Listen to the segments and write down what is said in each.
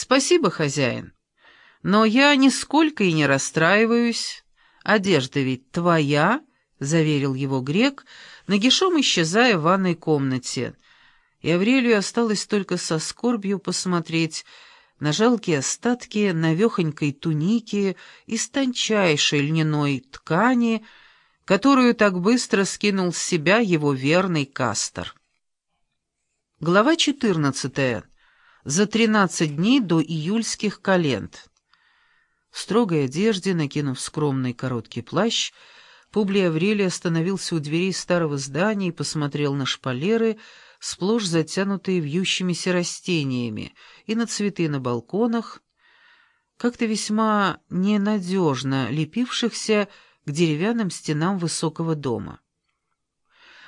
«Спасибо, хозяин. Но я нисколько и не расстраиваюсь. Одежда ведь твоя», — заверил его грек, нагишом исчезая в ванной комнате. И Аврелию осталось только со скорбью посмотреть на жалкие остатки навехонькой туники из тончайшей льняной ткани, которую так быстро скинул с себя его верный Кастер. Глава четырнадцатая за тринадцать дней до июльских календ. В строгой одежде, накинув скромный короткий плащ, Публий Аврелий остановился у дверей старого здания и посмотрел на шпалеры, сплошь затянутые вьющимися растениями, и на цветы на балконах, как-то весьма ненадежно лепившихся к деревянным стенам высокого дома.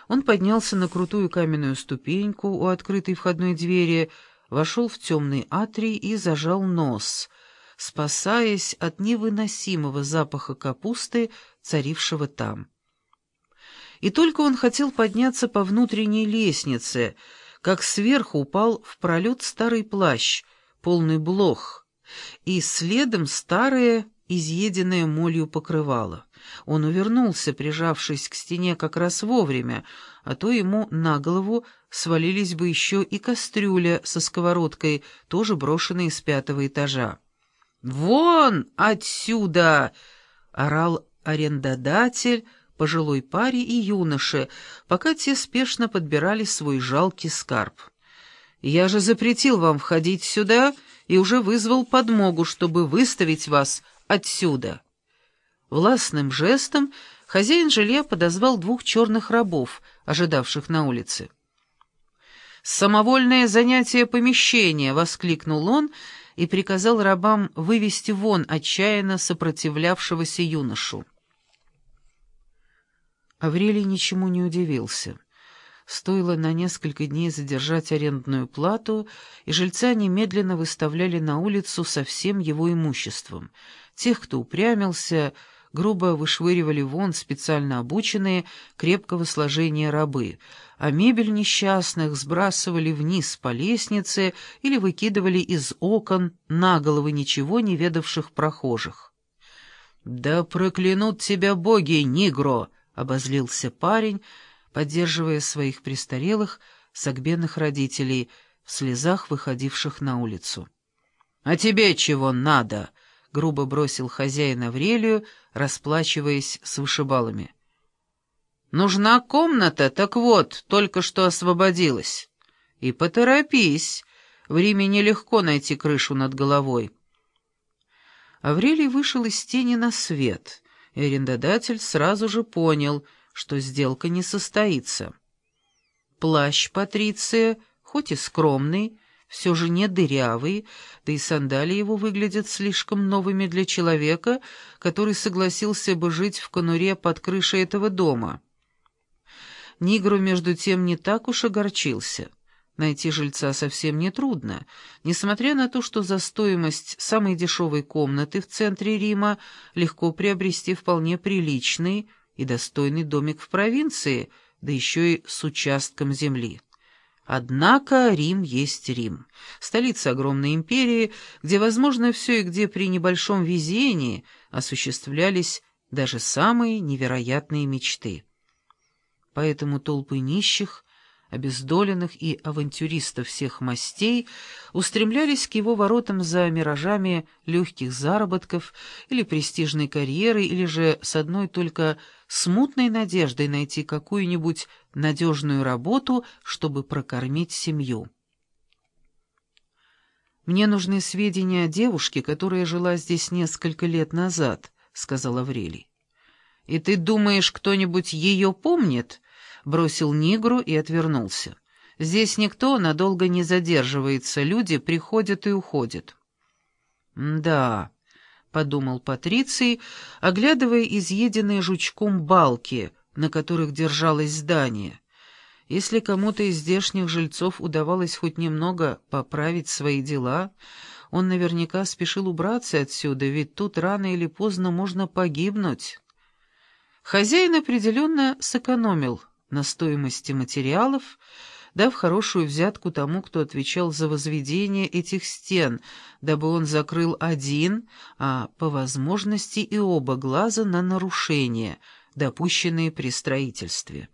Он поднялся на крутую каменную ступеньку у открытой входной двери, вошел в темный атрий и зажал нос, спасаясь от невыносимого запаха капусты, царившего там. И только он хотел подняться по внутренней лестнице, как сверху упал в пролет старый плащ, полный блох, и следом старое, изъеденное молью покрывало. Он увернулся, прижавшись к стене как раз вовремя, а то ему на голову свалились бы еще и кастрюля со сковородкой, тоже брошенная с пятого этажа. «Вон отсюда!» — орал арендодатель пожилой паре и юноше, пока те спешно подбирали свой жалкий скарб. «Я же запретил вам входить сюда и уже вызвал подмогу, чтобы выставить вас отсюда». Властным жестом хозяин жилья подозвал двух черных рабов, ожидавших на улице. «Самовольное занятие помещения!» — воскликнул он и приказал рабам вывести вон отчаянно сопротивлявшегося юношу. Аврелий ничему не удивился. Стоило на несколько дней задержать арендную плату, и жильца немедленно выставляли на улицу со всем его имуществом. Тех, кто упрямился, грубо вышвыривали вон специально обученные, крепкого сложения рабы, а мебель несчастных сбрасывали вниз по лестнице или выкидывали из окон на головы ничего не ведавших прохожих. «Да проклянут тебя боги, Нигро!» — обозлился парень, поддерживая своих престарелых, согбенных родителей, в слезах выходивших на улицу. «А тебе чего надо?» — грубо бросил хозяин Аврелию, расплачиваясь с вышибалами. «Нужна комната, так вот, только что освободилась. И поторопись, в Риме нелегко найти крышу над головой». Аврелий вышел из тени на свет, и арендодатель сразу же понял, что сделка не состоится. Плащ Патриция, хоть и скромный, все же не дырявый, да и сандалии его выглядят слишком новыми для человека, который согласился бы жить в конуре под крышей этого дома. Нигру, между тем, не так уж огорчился. Найти жильца совсем нетрудно, несмотря на то, что за стоимость самой дешевой комнаты в центре Рима легко приобрести вполне приличный и достойный домик в провинции, да еще и с участком земли. Однако Рим есть Рим, столица огромной империи, где возможно все и где при небольшом везении осуществлялись даже самые невероятные мечты. Поэтому толпы нищих, обездоленных и авантюристов всех мастей устремлялись к его воротам за миражами легких заработков или престижной карьеры, или же с одной только смутной надеждой найти какую-нибудь надежную работу, чтобы прокормить семью. «Мне нужны сведения о девушке, которая жила здесь несколько лет назад», — сказал Аврелий. «И ты думаешь, кто-нибудь ее помнит?» — бросил Нигру и отвернулся. «Здесь никто надолго не задерживается, люди приходят и уходят». «Да», — подумал Патриций, оглядывая изъеденные жучком балки, на которых держалось здание. Если кому-то из здешних жильцов удавалось хоть немного поправить свои дела, он наверняка спешил убраться отсюда, ведь тут рано или поздно можно погибнуть. Хозяин определенно сэкономил на стоимости материалов, дав хорошую взятку тому, кто отвечал за возведение этих стен, дабы он закрыл один, а по возможности и оба глаза на нарушения, допущенные при строительстве.